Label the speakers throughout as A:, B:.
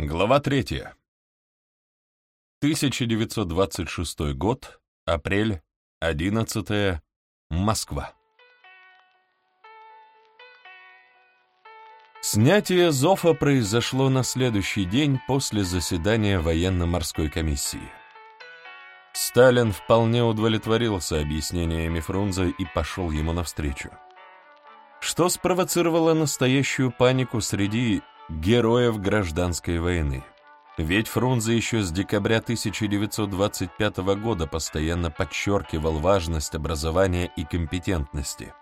A: Глава третья. 1926 год, апрель, 11 Москва. Снятие Зофа произошло на следующий день после заседания военно-морской комиссии. Сталин вполне удовлетворился объяснениями Фрунзе и пошел ему навстречу. Что спровоцировало настоящую панику среди героев гражданской войны. Ведь Фрунзе еще с декабря 1925 года постоянно подчеркивал важность образования и компетентности.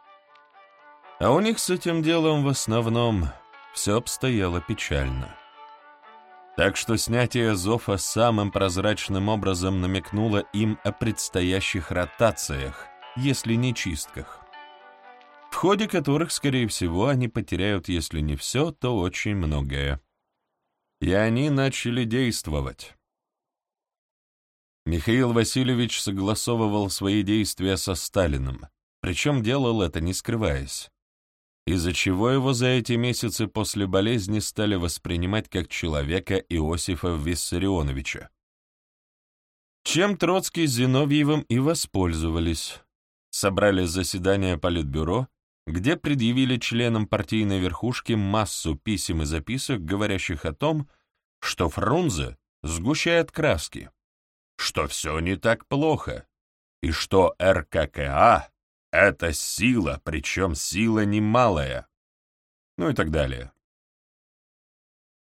A: А у них с этим делом в основном все обстояло печально. Так что снятие Зофа самым прозрачным образом намекнуло им о предстоящих ротациях, если не чистках в ходе которых, скорее всего, они потеряют, если не все, то очень многое. И они начали действовать. Михаил Васильевич согласовывал свои действия со Сталиным, причем делал это не скрываясь, из-за чего его за эти месяцы после болезни стали воспринимать как человека Иосифа Виссарионовича. Чем Троцкий с Зиновьевым и воспользовались. Собрали заседание Политбюро где предъявили членам партийной верхушки массу писем и записок, говорящих о том, что Фрунзе сгущает краски, что все не так плохо, и что РККА — это сила, причем сила немалая, ну и так далее.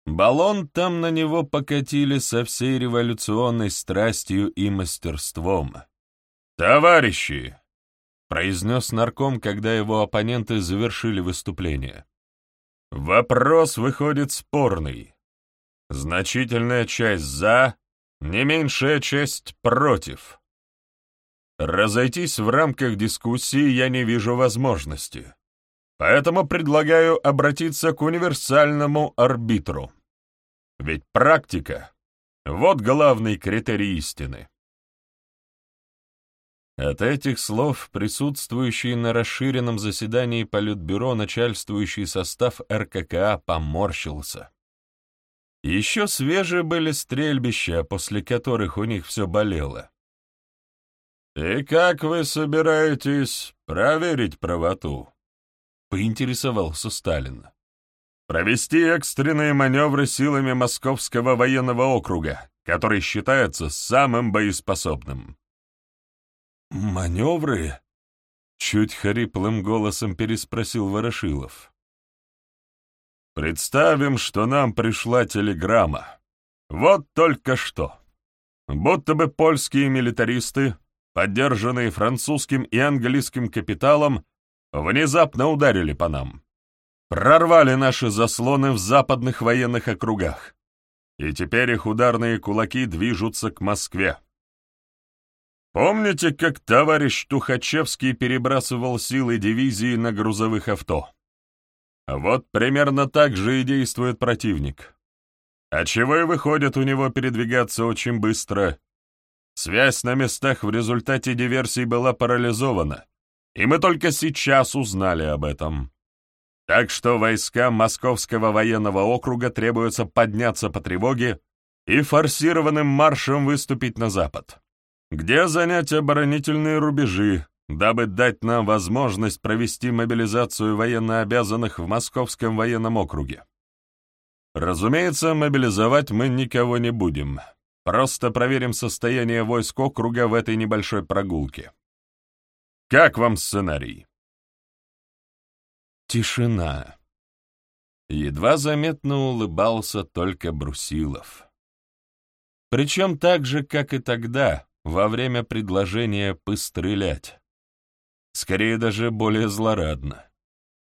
A: Баллон там на него покатили со всей революционной страстью и мастерством. «Товарищи!» — произнес нарком, когда его оппоненты завершили выступление. «Вопрос выходит спорный. Значительная часть «за», не меньшая часть «против». Разойтись в рамках дискуссии я не вижу возможности, поэтому предлагаю обратиться к универсальному арбитру. Ведь практика — вот главный критерий истины. От этих слов присутствующий на расширенном заседании Политбюро начальствующий состав РККА поморщился. Еще свежие были стрельбища, после которых у них все болело. «И как вы собираетесь проверить правоту?» — поинтересовался Сталин. «Провести экстренные маневры силами Московского военного округа, который считается самым боеспособным». «Маневры?» — чуть хриплым голосом переспросил Ворошилов. «Представим, что нам пришла телеграмма. Вот только что. Будто бы польские милитаристы, поддержанные французским и английским капиталом, внезапно ударили по нам. Прорвали наши заслоны в западных военных округах. И теперь их ударные кулаки движутся к Москве. Помните, как товарищ Тухачевский перебрасывал силы дивизии на грузовых авто? Вот примерно так же и действует противник. А чего и выходит у него передвигаться очень быстро. Связь на местах в результате диверсий была парализована, и мы только сейчас узнали об этом. Так что войскам Московского военного округа требуется подняться по тревоге и форсированным маршем выступить на запад где занять оборонительные рубежи, дабы дать нам возможность провести мобилизацию военнообязанных в Московском военном округе. Разумеется, мобилизовать мы никого не будем. Просто проверим состояние войск округа в этой небольшой прогулке. Как вам сценарий? Тишина. Едва заметно улыбался только Брусилов. Причем так же, как и тогда, во время предложения пострелять. Скорее даже более злорадно,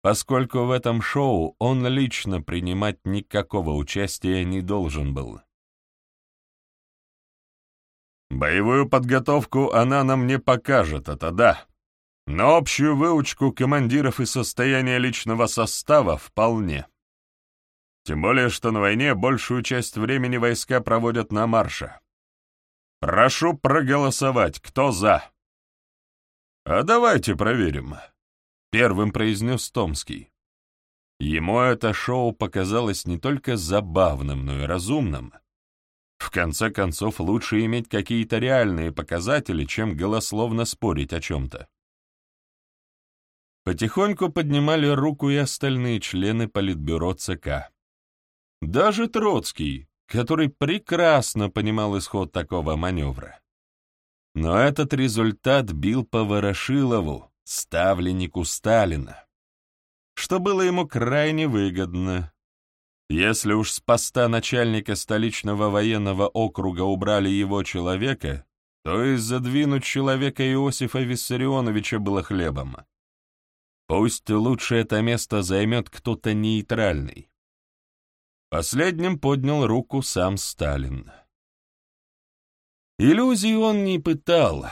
A: поскольку в этом шоу он лично принимать никакого участия не должен был. Боевую подготовку она нам не покажет, это да. Но общую выучку командиров и состояние личного состава вполне. Тем более, что на войне большую часть времени войска проводят на марше. Прошу проголосовать, кто за?» «А давайте проверим», — первым произнес Томский. Ему это шоу показалось не только забавным, но и разумным. В конце концов, лучше иметь какие-то реальные показатели, чем голословно спорить о чем-то. Потихоньку поднимали руку и остальные члены Политбюро ЦК. Даже Троцкий, который прекрасно понимал исход такого маневра. Но этот результат бил по Ворошилову, ставленнику Сталина, что было ему крайне выгодно. Если уж с поста начальника столичного военного округа убрали его человека, то и задвинуть человека Иосифа Виссарионовича было хлебом. Пусть лучше это место займет кто-то нейтральный. Последним поднял руку сам Сталин. Иллюзий он не пытал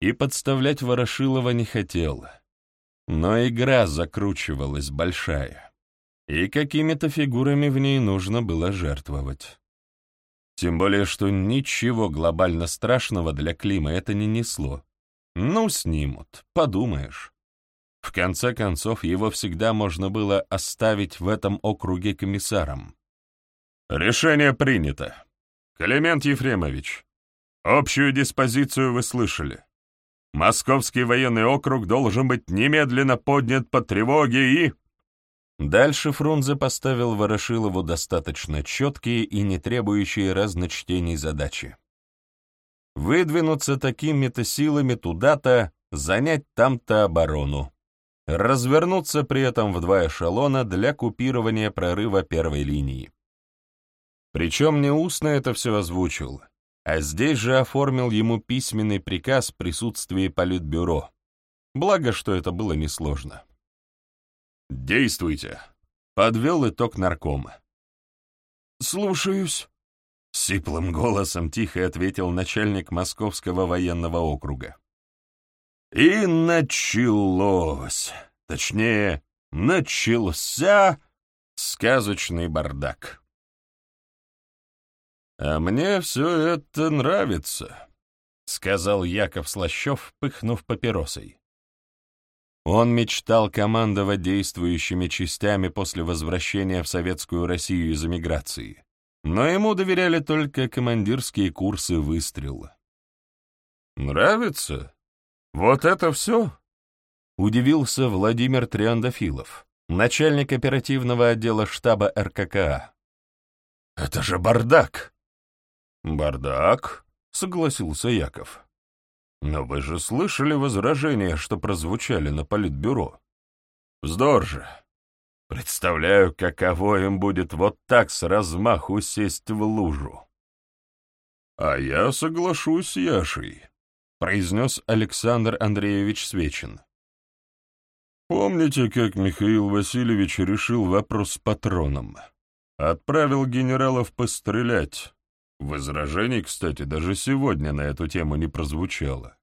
A: и подставлять Ворошилова не хотел. Но игра закручивалась большая, и какими-то фигурами в ней нужно было жертвовать. Тем более, что ничего глобально страшного для Клима это не несло. Ну, снимут, подумаешь. В конце концов, его всегда можно было оставить в этом округе комиссаром. «Решение принято. Климент Ефремович, общую диспозицию вы слышали. Московский военный округ должен быть немедленно поднят по тревоге и...» Дальше Фрунзе поставил Ворошилову достаточно четкие и не требующие разночтений задачи. Выдвинуться такими-то силами туда-то, занять там-то оборону развернуться при этом в два эшелона для купирования прорыва первой линии. Причем не устно это все озвучил, а здесь же оформил ему письменный приказ в присутствии Политбюро. Благо, что это было несложно. «Действуйте», — подвел итог наркома. «Слушаюсь», — сиплым голосом тихо ответил начальник Московского военного округа. И началось, точнее, начался сказочный бардак. «А мне все это нравится», — сказал Яков Слащев, пыхнув папиросой. Он мечтал командовать действующими частями после возвращения в Советскую Россию из эмиграции, но ему доверяли только командирские курсы выстрела. «Нравится?» «Вот это все?» — удивился Владимир Триандафилов, начальник оперативного отдела штаба РККА. «Это же бардак!» «Бардак?» — согласился Яков. «Но вы же слышали возражения, что прозвучали на политбюро? Вздор же! Представляю, каково им будет вот так с размаху сесть в лужу!» «А я соглашусь с Яшей», — произнес Александр Андреевич Свечин. «Помните, как Михаил Васильевич решил вопрос с патроном? Отправил генералов пострелять. Возражений, кстати, даже сегодня на эту тему не прозвучало.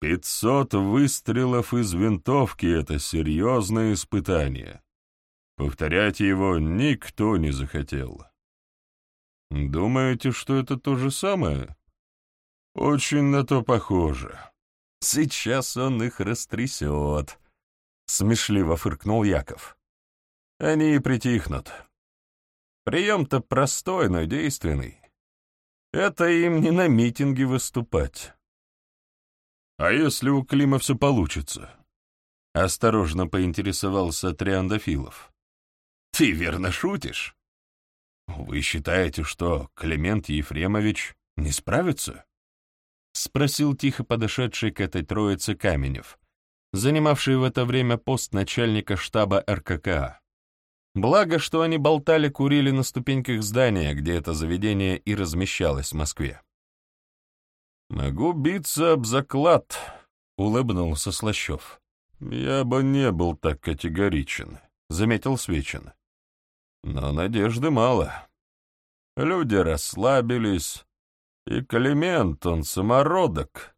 A: Пятьсот выстрелов из винтовки — это серьезное испытание. Повторять его никто не захотел. Думаете, что это то же самое?» Очень на то похоже. Сейчас он их растрясет. Смешливо фыркнул Яков. Они и притихнут. Прием-то простой, но действенный. Это им не на митинге выступать. А если у Клима все получится? Осторожно поинтересовался Триандафилов. Ты верно шутишь? Вы считаете, что Климент Ефремович не справится? — спросил тихо подошедший к этой троице Каменев, занимавший в это время пост начальника штаба РККА. Благо, что они болтали-курили на ступеньках здания, где это заведение и размещалось в Москве. «Могу биться об заклад», — улыбнулся Слащев. «Я бы не был так категоричен», — заметил Свечин. «Но надежды мало. Люди расслабились, и Климент, он самородок,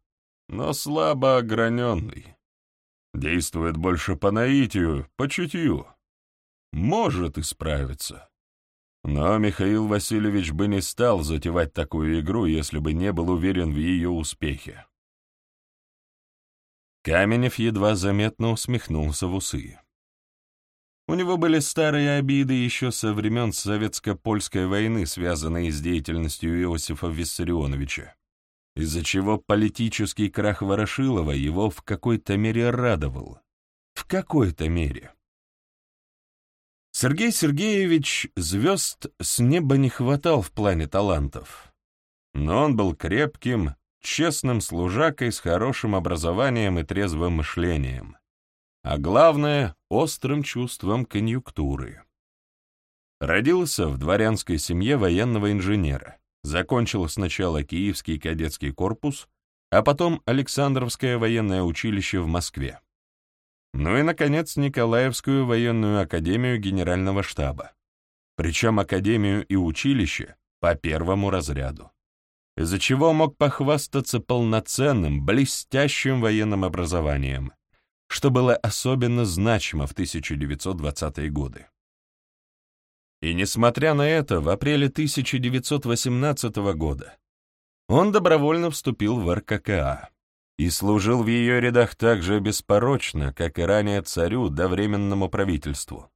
A: но слабо ограненный. Действует больше по наитию, по чутью. Может исправиться. Но Михаил Васильевич бы не стал затевать такую игру, если бы не был уверен в ее успехе. Каменев едва заметно усмехнулся в усы. У него были старые обиды еще со времен Советско-Польской войны, связанные с деятельностью Иосифа Виссарионовича, из-за чего политический крах Ворошилова его в какой-то мере радовал. В какой-то мере. Сергей Сергеевич звезд с неба не хватал в плане талантов, но он был крепким, честным служакой с хорошим образованием и трезвым мышлением, а главное — острым чувством конъюнктуры. Родился в дворянской семье военного инженера, закончил сначала Киевский кадетский корпус, а потом Александровское военное училище в Москве. Ну и, наконец, Николаевскую военную академию генерального штаба. Причем академию и училище по первому разряду из-за чего мог похвастаться полноценным, блестящим военным образованием, что было особенно значимо в 1920-е годы. И несмотря на это, в апреле 1918 года он добровольно вступил в РККА и служил в ее рядах так же беспорочно, как и ранее царю до временному правительству.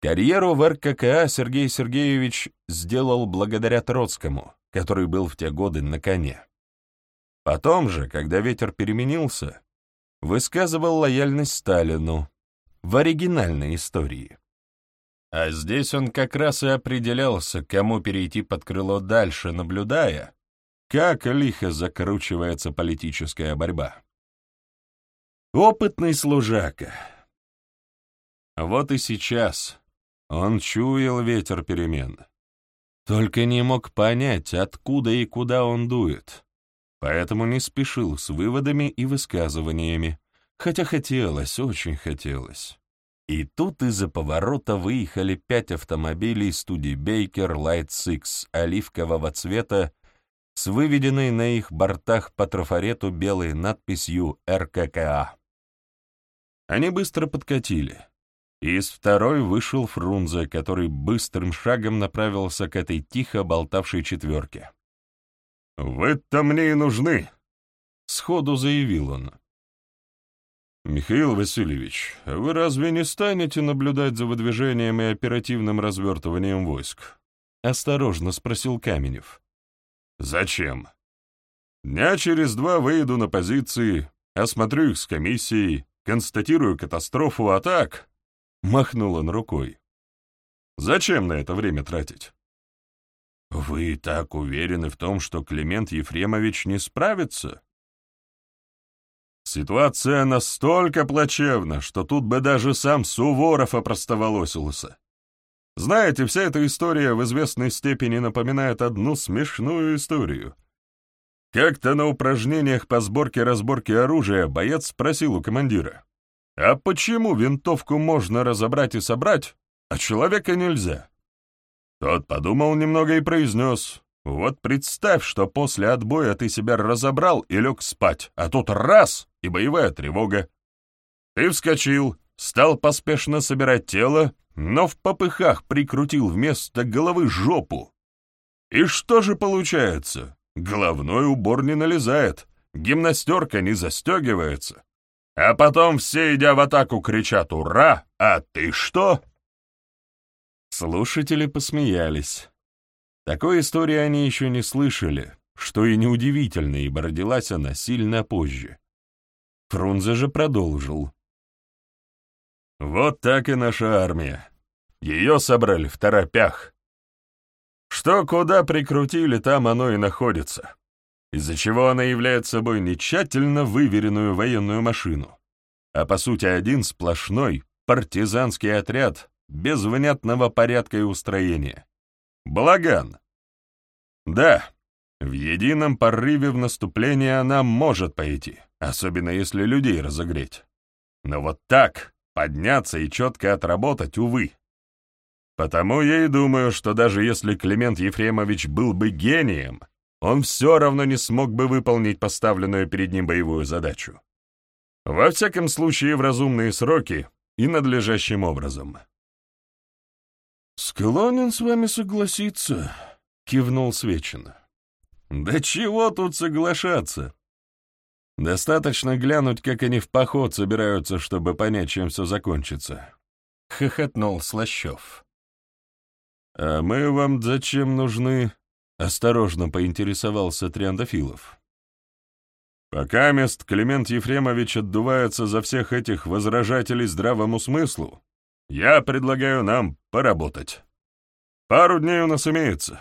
A: Карьеру в РККА Сергей Сергеевич сделал благодаря Троцкому, который был в те годы на коне. Потом же, когда ветер переменился, высказывал лояльность Сталину в оригинальной истории. А здесь он как раз и определялся, кому перейти под крыло дальше, наблюдая, как лихо закручивается политическая борьба. Опытный служака. Вот и сейчас он чуял ветер перемен. Только не мог понять, откуда и куда он дует. Поэтому не спешил с выводами и высказываниями, хотя хотелось, очень хотелось. И тут из-за поворота выехали пять автомобилей студии Baker Light Six оливкового цвета с выведенной на их бортах по трафарету белой надписью РККА. Они быстро подкатили. Из второй вышел Фрунзе, который быстрым шагом направился к этой тихо болтавшей четверке. «Вы-то мне и нужны!» — сходу заявил он. «Михаил Васильевич, вы разве не станете наблюдать за выдвижением и оперативным развертыванием войск?» — осторожно спросил Каменев. «Зачем? Дня через два выйду на позиции, осмотрю их с комиссией, констатирую катастрофу, а так...» Махнул он рукой. «Зачем на это время тратить?» «Вы так уверены в том, что Климент Ефремович не справится?» «Ситуация настолько плачевна, что тут бы даже сам Суворов опростоволосился. Знаете, вся эта история в известной степени напоминает одну смешную историю. Как-то на упражнениях по сборке-разборке оружия боец спросил у командира, а почему винтовку можно разобрать и собрать, а человека нельзя? Тот подумал немного и произнес, вот представь, что после отбоя ты себя разобрал и лег спать, а тут раз — и боевая тревога. Ты вскочил, стал поспешно собирать тело, но в попыхах прикрутил вместо головы жопу. И что же получается? Головной убор не налезает, гимнастерка не застегивается, а потом все, идя в атаку, кричат «Ура!» А ты что? Слушатели посмеялись. Такой истории они еще не слышали, что и неудивительно, ибо родилась она сильно позже. Фрунзе же продолжил. «Вот так и наша армия. Ее собрали в торопях. Что куда прикрутили, там оно и находится из-за чего она является собой не тщательно выверенную военную машину, а по сути один сплошной партизанский отряд без внятного порядка и устроения. Благан. Да, в едином порыве в наступление она может пойти, особенно если людей разогреть. Но вот так, подняться и четко отработать, увы. Потому я и думаю, что даже если Климент Ефремович был бы гением — он все равно не смог бы выполнить поставленную перед ним боевую задачу. Во всяком случае, в разумные сроки и надлежащим образом. «Склонен с вами согласиться», — кивнул Свечин. «Да чего тут соглашаться? Достаточно глянуть, как они в поход собираются, чтобы понять, чем все закончится. — хохотнул Слащев. «А мы вам зачем нужны?» — осторожно поинтересовался Триандафилов. «Пока мест Климент Ефремович отдувается за всех этих возражателей здравому смыслу, я предлагаю нам поработать. Пару дней у нас имеется».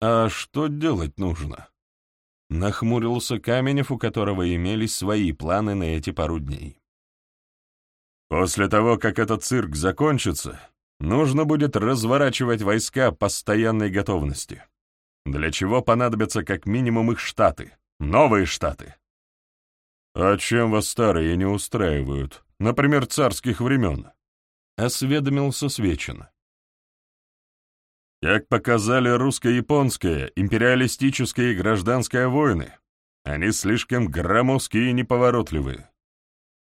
A: «А что делать нужно?» Нахмурился Каменев, у которого имелись свои планы на эти пару дней. «После того, как этот цирк закончится, нужно будет разворачивать войска постоянной готовности, для чего понадобятся как минимум их штаты, новые штаты. А чем вас старые не устраивают, например, царских времен? Осведомился Свечин. Как показали русско-японская, империалистическая и гражданская войны, они слишком громоздкие и неповоротливые.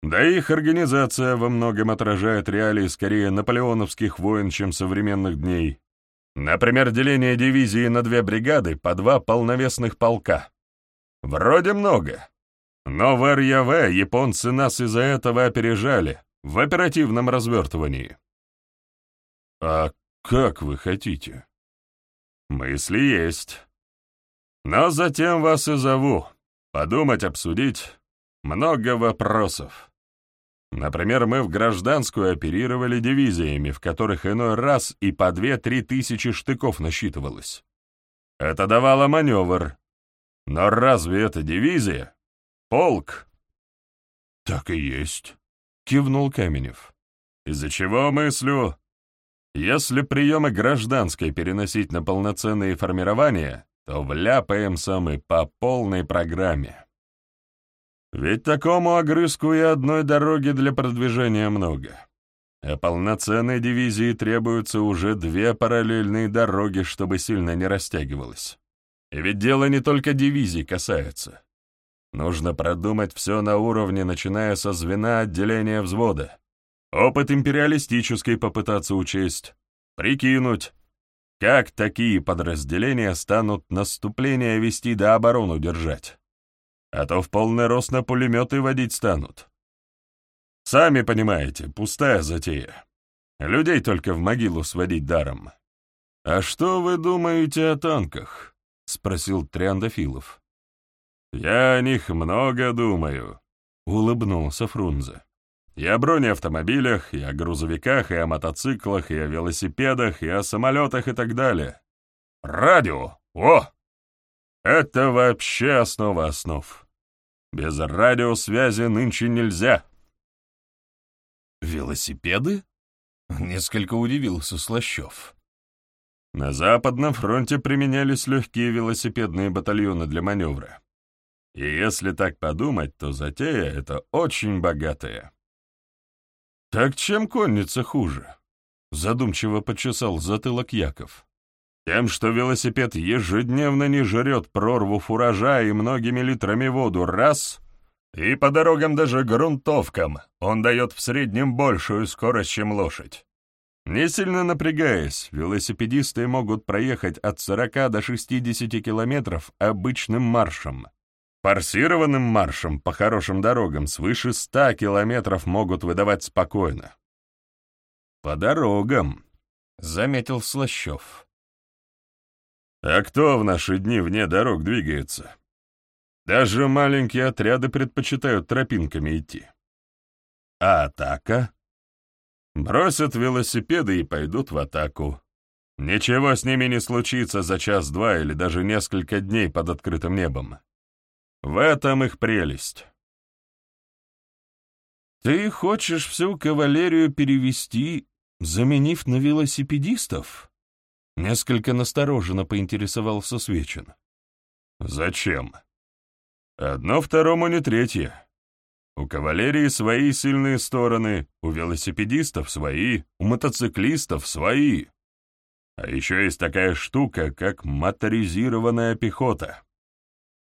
A: Да и их организация во многом отражает реалии скорее наполеоновских войн, чем современных дней. Например, деление дивизии на две бригады по два полновесных полка. Вроде много. Но в РЯВ японцы нас из-за этого опережали в оперативном развертывании. А как вы хотите? Мысли есть. Но затем вас и зову. Подумать, обсудить. Много вопросов. Например, мы в гражданскую оперировали дивизиями, в которых иной раз и по две-три тысячи штыков насчитывалось. Это давало маневр, но разве это дивизия? Полк? Так и есть, кивнул Каменев. Из-за чего мыслю? Если приемы гражданской переносить на полноценные формирования, то вляпаемся мы по полной программе. Ведь такому огрызку и одной дороги для продвижения много. А полноценной дивизии требуются уже две параллельные дороги, чтобы сильно не растягивалось. И ведь дело не только дивизий касается. Нужно продумать все на уровне, начиная со звена отделения взвода. Опыт империалистический попытаться учесть. Прикинуть, как такие подразделения станут наступление вести да оборону держать. А то в полный рост на пулеметы водить станут. Сами понимаете, пустая затея. Людей только в могилу сводить даром. А что вы думаете о танках? — спросил Триандафилов. «Я о них много думаю», — улыбнулся Фрунзе. «И о бронеавтомобилях, и о грузовиках, и о мотоциклах, и о велосипедах, и о самолетах и так далее. Радио! О! Это вообще основа основ. Без радиосвязи нынче нельзя». «Велосипеды?» — несколько удивился Слащев. На Западном фронте применялись легкие велосипедные батальоны для маневра. И если так подумать, то затея эта очень богатая. «Так чем конница хуже?» — задумчиво почесал затылок Яков. «Тем, что велосипед ежедневно не жрет прорву фуража и многими литрами воду, раз, и по дорогам даже грунтовкам он дает в среднем большую скорость, чем лошадь. Не сильно напрягаясь, велосипедисты могут проехать от 40 до 60 километров обычным маршем. Форсированным маршем по хорошим дорогам свыше 100 километров могут выдавать спокойно. «По дорогам», — заметил Слащев. «А кто в наши дни вне дорог двигается? Даже маленькие отряды предпочитают тропинками идти. А атака?» Бросят велосипеды и пойдут в атаку. Ничего с ними не случится за час-два или даже несколько дней под открытым небом. В этом их прелесть. Ты хочешь всю кавалерию перевести, заменив на велосипедистов? Несколько настороженно поинтересовался Свечин. Зачем? Одно второму не третье. У кавалерии свои сильные стороны, у велосипедистов свои, у мотоциклистов свои. А еще есть такая штука, как моторизированная пехота.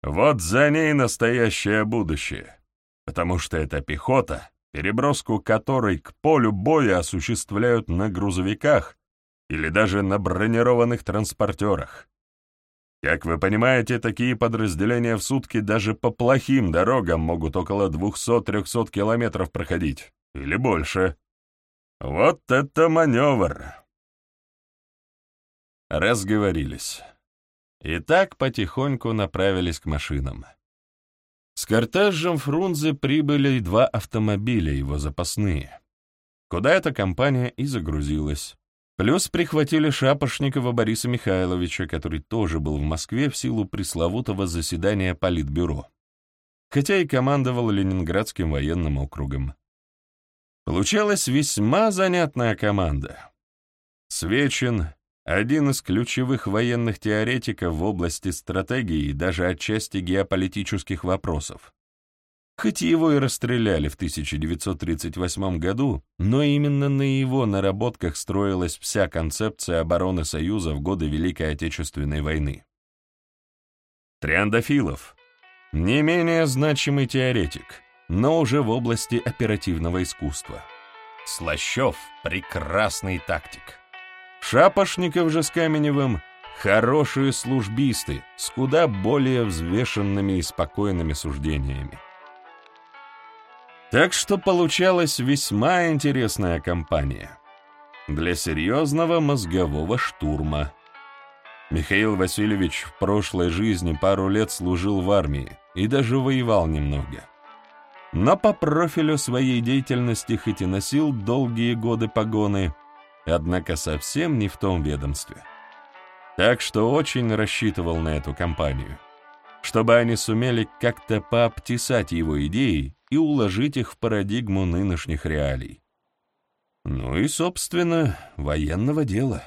A: Вот за ней настоящее будущее, потому что эта пехота, переброску которой к полю боя осуществляют на грузовиках или даже на бронированных транспортерах. Как вы понимаете, такие подразделения в сутки даже по плохим дорогам могут около 200-300 километров проходить, или больше. Вот это маневр! Разговорились. И так потихоньку направились к машинам. С кортежем Фрунзе прибыли два автомобиля, его запасные. Куда эта компания и загрузилась. Плюс прихватили Шапошникова Бориса Михайловича, который тоже был в Москве в силу пресловутого заседания Политбюро, хотя и командовал Ленинградским военным округом. Получалась весьма занятная команда. Свечин, один из ключевых военных теоретиков в области стратегии и даже отчасти геополитических вопросов. Хоть его и расстреляли в 1938 году, но именно на его наработках строилась вся концепция обороны Союза в годы Великой Отечественной войны. Триандафилов — не менее значимый теоретик, но уже в области оперативного искусства. Слащев — прекрасный тактик. Шапошников же с Каменевым — хорошие службисты с куда более взвешенными и спокойными суждениями. Так что получалась весьма интересная компания. Для серьезного мозгового штурма. Михаил Васильевич в прошлой жизни пару лет служил в армии и даже воевал немного. Но по профилю своей деятельности хоть и носил долгие годы погоны, однако совсем не в том ведомстве. Так что очень рассчитывал на эту компанию, чтобы они сумели как-то пообтесать его идеи и уложить их в парадигму нынешних реалий. Ну и, собственно, военного дела.